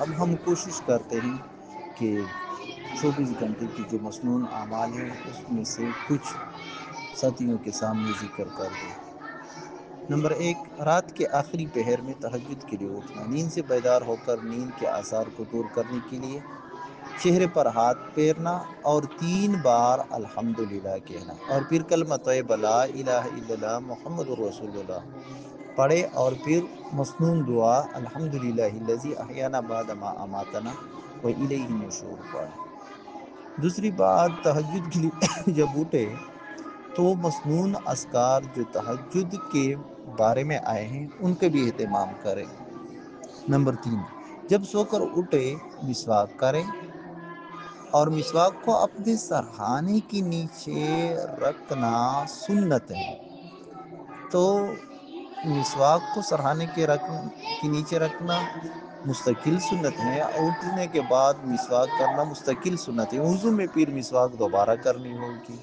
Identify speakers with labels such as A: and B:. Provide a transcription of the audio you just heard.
A: اب ہم کوشش کرتے ہیں کہ چوبیس گھنٹے کی جو مصنون اعمال ہیں، اس میں سے کچھ ساتھیوں کے سامنے ذکر کر دیں۔ نمبر ایک، رات کے آخری پہر میں تہجد کے لیے اٹھنا۔ نیند سے بیدار ہو کر نیند کے آثار کو دور کرنے کے لیے چہرے پر ہاتھ پھیرنا اور تین بار الحمد للہ کہنا۔ اور پھر کل مت بلا الہ الا اللہ، محمد الرسول اللہ۔ پڑھے اور پھر مصنون دعا الحمد للہ احیانا بعد ما اماتنا والیہ النشور۔ پڑھیں دوسری بات، تہجد کے لیے جب اٹھے تو مصنون اسکار جو تحجد کے بارے میں آئے ہیں، ان کے بھی اہتمام کریں۔ نمبر تین، جب سو کر اٹھے، مسواک کریں اور مسواک کو اپنے سرہانے کے نیچے رکھنا سنت ہے۔ تو مسواک کو سرہانے کے رکھ کے نیچے رکھنا مستقل سنت ہے اٹھنے کے بعد مسواک کرنا مستقل سنت ہے۔ اردو میں پیر مسواک دوبارہ کرنی ہوگی۔